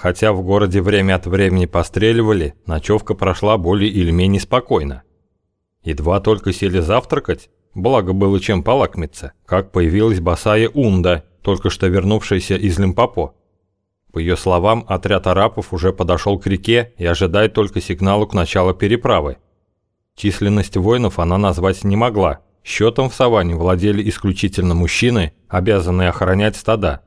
Хотя в городе время от времени постреливали, ночевка прошла более или менее спокойно. Едва только сели завтракать, благо было чем полакмиться, как появилась босая Унда, только что вернувшаяся из Лимпопо. По ее словам, отряд арапов уже подошел к реке и ожидает только сигналу к началу переправы. Численность воинов она назвать не могла. Счетом в саванне владели исключительно мужчины, обязанные охранять стада.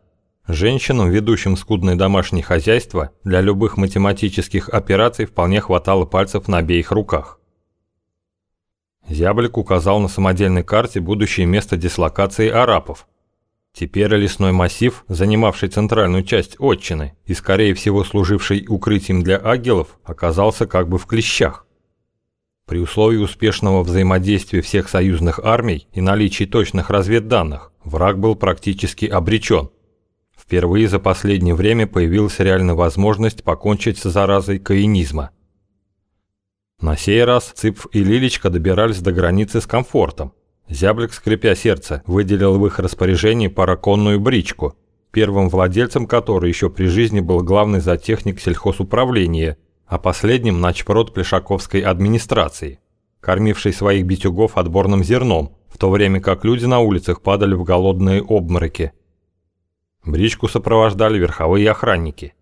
Женщинам, ведущим скудное домашнее хозяйство, для любых математических операций вполне хватало пальцев на обеих руках. Зяблик указал на самодельной карте будущее место дислокации арапов. Теперь лесной массив, занимавший центральную часть отчины и, скорее всего, служивший укрытием для агелов, оказался как бы в клещах. При условии успешного взаимодействия всех союзных армий и наличии точных разведданных, враг был практически обречен. Впервые за последнее время появилась реальная возможность покончить с заразой каинизма. На сей раз Цыпф и Лилечка добирались до границы с комфортом. Зяблик, скрипя сердце, выделил в их распоряжении параконную бричку, первым владельцем которой еще при жизни был главный зоотехник сельхозуправления, а последним начпрод Плешаковской администрации, кормивший своих битюгов отборным зерном, в то время как люди на улицах падали в голодные обмороки – Бричку сопровождали верховые охранники.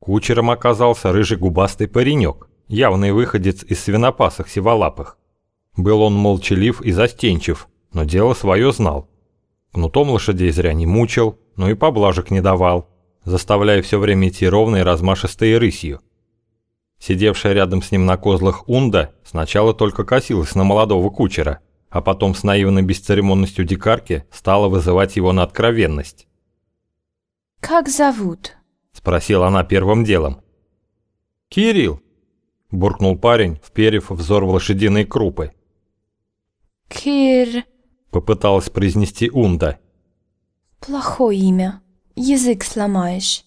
Кучером оказался рыжий губастый паренек, явный выходец из свинопасах сиволапых. Был он молчалив и застенчив, но дело свое знал. Кнутом лошадей зря не мучил, но и поблажек не давал, заставляя все время идти ровно и размашистой рысью. Сидевшая рядом с ним на козлах Унда сначала только косилась на молодого кучера, а потом с наивной бесцеремонностью дикарки стала вызывать его на откровенность. «Как зовут?» – спросила она первым делом. «Кирилл», – буркнул парень, вперев взор в лошадиные крупы. «Кир...» – попыталась произнести Унда. «Плохое имя. Язык сломаешь».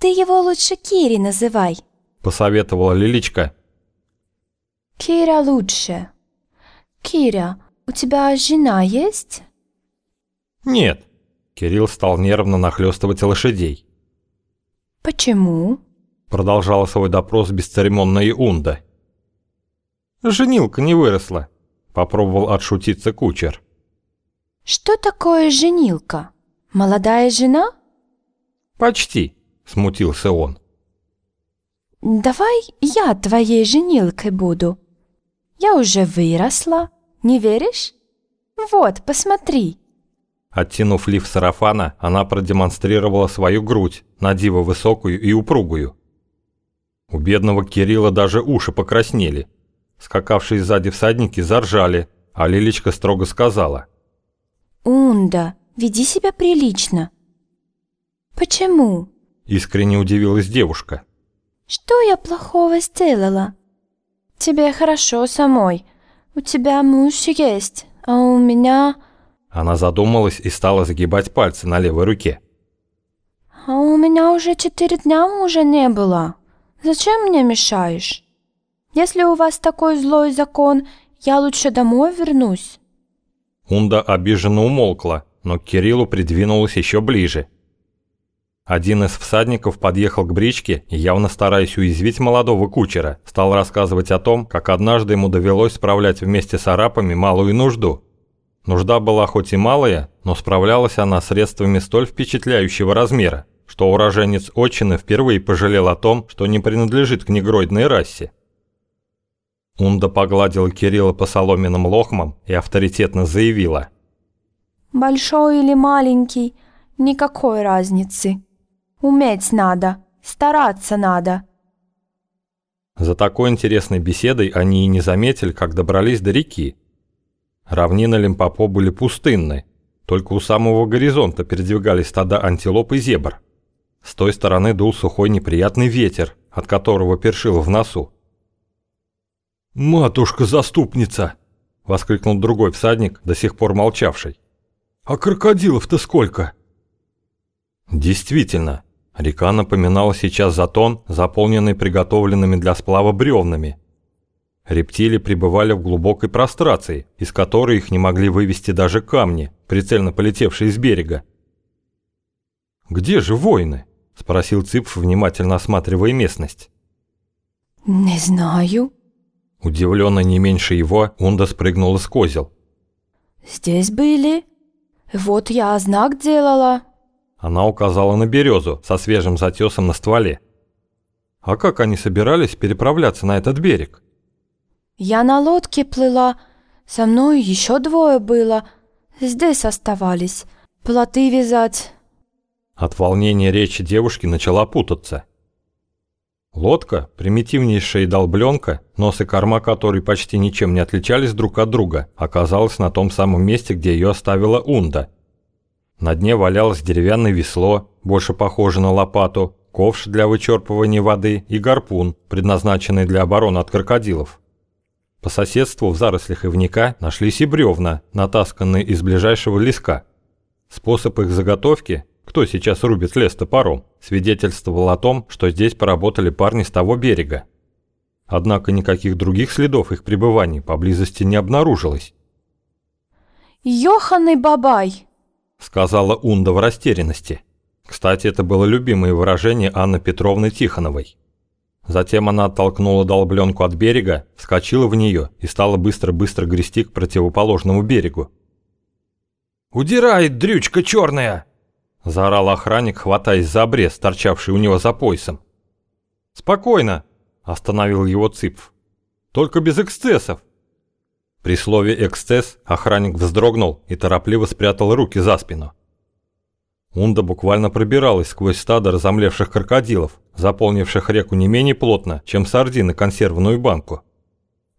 «Ты его лучше Кири называй», – посоветовала Лиличка. «Кира лучше. Кира, у тебя жена есть?» «Нет», Кирилл стал нервно нахлёстывать лошадей. «Почему?» – продолжала свой допрос бесцеремонная Унда. «Женилка не выросла», – попробовал отшутиться кучер. «Что такое женилка? Молодая жена?» «Почти», – смутился он. «Давай я твоей женилкой буду. Я уже выросла, не веришь? Вот, посмотри». Оттянув лиф сарафана, она продемонстрировала свою грудь, на диво высокую и упругую. У бедного Кирилла даже уши покраснели. Скакавшие сзади всадники заржали, а Лилечка строго сказала. «Унда, веди себя прилично». «Почему?» – искренне удивилась девушка. «Что я плохого сделала?» «Тебе хорошо самой. У тебя муж есть, а у меня...» Она задумалась и стала загибать пальцы на левой руке. «А у меня уже четыре дня мужа не было. Зачем мне мешаешь? Если у вас такой злой закон, я лучше домой вернусь». Унда обиженно умолкла, но к Кириллу придвинулась еще ближе. Один из всадников подъехал к бричке и, явно стараясь уязвить молодого кучера, стал рассказывать о том, как однажды ему довелось справлять вместе с арапами малую нужду – Нужда была хоть и малая, но справлялась она средствами столь впечатляющего размера, что уроженец отчины впервые пожалел о том, что не принадлежит к негроидной расе. Унда погладила Кирилла по соломенным лохмам и авторитетно заявила. «Большой или маленький, никакой разницы. Уметь надо, стараться надо». За такой интересной беседой они и не заметили, как добрались до реки, Равнины Лимпопо были пустынны, только у самого горизонта передвигались стада антилоп и зебр. С той стороны дул сухой неприятный ветер, от которого першило в носу. «Матушка-заступница!» — воскликнул другой всадник, до сих пор молчавший. «А крокодилов-то сколько?» Действительно, река напоминала сейчас затон, заполненный приготовленными для сплава бревнами, Рептилии пребывали в глубокой прострации, из которой их не могли вывести даже камни, прицельно полетевшие с берега. «Где же воины?» – спросил Цыпф, внимательно осматривая местность. Не знаю. Удивленно не меньше его, Унда спрыгнула с козел. Здесь были. Вот я знак делала. Она указала на березу со свежим затесом на стволе. А как они собирались переправляться на этот берег? Я на лодке плыла. Со мной еще двое было. Здесь оставались. Плоты вязать. От волнения речи девушки начала путаться. Лодка, примитивнейшая долбленка, нос и корма которой почти ничем не отличались друг от друга, оказалась на том самом месте, где ее оставила Унда. На дне валялось деревянное весло, больше похоже на лопату, ковш для вычерпывания воды и гарпун, предназначенный для обороны от крокодилов. По соседству в зарослях ивника нашлись и бревна, натасканные из ближайшего леска. Способ их заготовки кто сейчас рубит лес топором, свидетельствовал о том, что здесь поработали парни с того берега. Однако никаких других следов их пребывания поблизости не обнаружилось. «Ёханый бабай!» – сказала Унда в растерянности. Кстати, это было любимое выражение Анны Петровны Тихоновой. Затем она оттолкнула долбленку от берега, вскочила в нее и стала быстро-быстро грести к противоположному берегу. «Удирает, дрючка черная!» – заорал охранник, хватаясь за обрез, торчавший у него за поясом. «Спокойно!» – остановил его Цыпф. «Только без эксцессов!» При слове «эксцесс» охранник вздрогнул и торопливо спрятал руки за спину. Унда буквально пробиралась сквозь стадо разомлевших крокодилов, заполнивших реку не менее плотно, чем сардины консервную банку.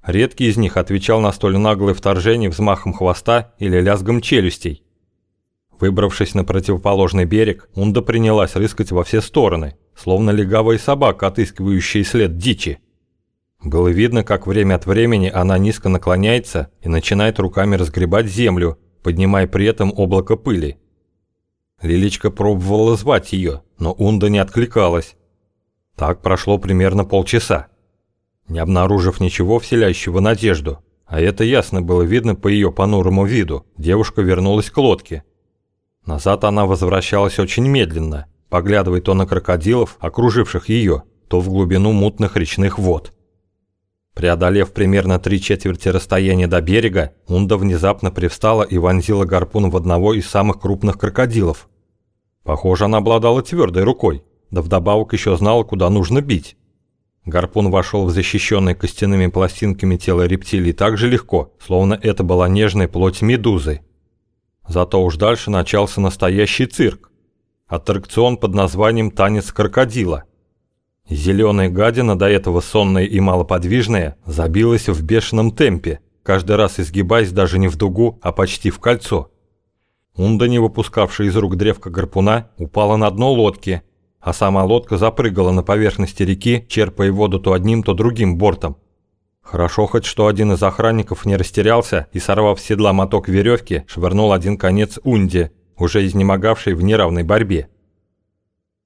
Редкий из них отвечал на столь наглое вторжение взмахом хвоста или лязгом челюстей, Выбравшись на противоположный берег, Унда принялась рыскать во все стороны, словно легавая собака, отыскивающая след дичи. Было видно, как время от времени она низко наклоняется и начинает руками разгребать землю, поднимая при этом облако пыли. Лиличка пробовала звать ее, но Унда не откликалась. Так прошло примерно полчаса. Не обнаружив ничего вселяющего надежду, а это ясно было видно по ее понурому виду, девушка вернулась к лодке – Назад она возвращалась очень медленно, поглядывая то на крокодилов, окруживших ее, то в глубину мутных речных вод. Преодолев примерно три четверти расстояния до берега, Унда внезапно привстала и вонзила гарпун в одного из самых крупных крокодилов. Похоже, она обладала твердой рукой, да вдобавок еще знала, куда нужно бить. Гарпун вошел в защищенное костяными пластинками тело рептилии так же легко, словно это была нежная плоть медузы. Зато уж дальше начался настоящий цирк. Аттракцион под названием «Танец крокодила». Зеленая гадина, до этого сонная и малоподвижная, забилась в бешеном темпе, каждый раз изгибаясь даже не в дугу, а почти в кольцо. Унда, не выпускавшая из рук древка гарпуна, упала на дно лодки, а сама лодка запрыгала на поверхности реки, черпая воду то одним, то другим бортом. Хорошо хоть, что один из охранников не растерялся и, сорвав с седла моток веревки, швырнул один конец Унде, уже изнемогавшей в неравной борьбе.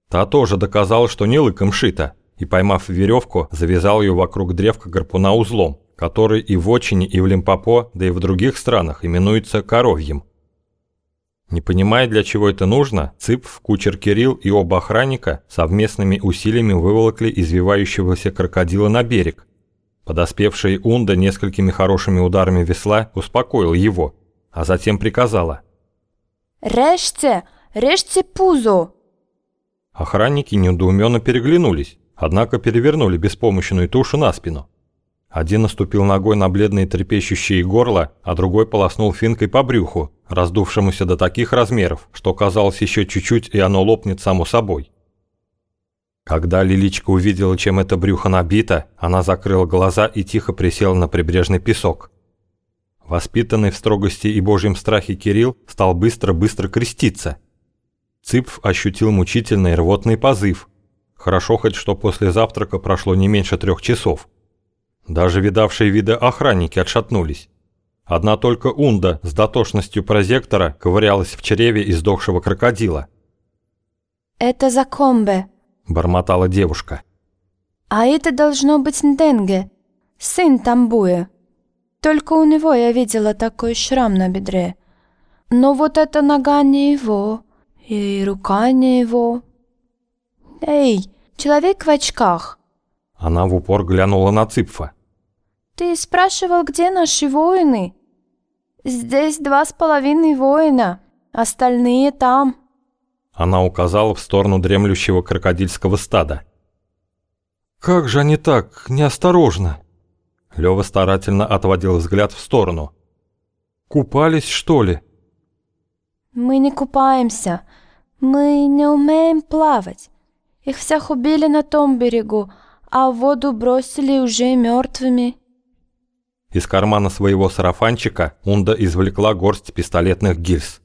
Та тоже доказала, что не лыком шита, и, поймав веревку, завязал ее вокруг древка гарпуна узлом, который и в Очине, и в Лимпопо, да и в других странах именуется коровьем. Не понимая, для чего это нужно, Цыпф, кучер Кирилл и оба охранника совместными усилиями выволокли извивающегося крокодила на берег, Подоспевший Унда несколькими хорошими ударами весла успокоил его, а затем приказала. «Режьте! Режьте пузо!» Охранники недоуменно переглянулись, однако перевернули беспомощную тушу на спину. Один наступил ногой на бледные трепещущие горло, а другой полоснул финкой по брюху, раздувшемуся до таких размеров, что казалось еще чуть-чуть и оно лопнет само собой. Когда Лиличка увидела, чем это брюхо набито, она закрыла глаза и тихо присела на прибрежный песок. Воспитанный в строгости и божьем страхе Кирилл стал быстро-быстро креститься. Цыпф ощутил мучительный рвотный позыв. Хорошо хоть, что после завтрака прошло не меньше трех часов. Даже видавшие виды охранники отшатнулись. Одна только Унда с дотошностью прозектора ковырялась в чреве издохшего крокодила. «Это за комбе», бормотала девушка. «А это должно быть Нденге, сын Тамбуя. Только у него я видела такой шрам на бедре. Но вот эта нога не его, и рука не его». Эй, человек в очках, Она в упор глянула на Цыпфа. ты спрашивал, где наши воины? Здесь два с половиной воина, остальные там. Она указала в сторону дремлющего крокодильского стада. «Как же они так, неосторожно!» Лёва старательно отводил взгляд в сторону. «Купались, что ли?» Мы не купаемся, мы не умеем плавать. Их всех убили на том берегу, а в воду бросили уже мертвыми. Из кармана своего сарафанчика Унда извлекла горсть пистолетных гильз.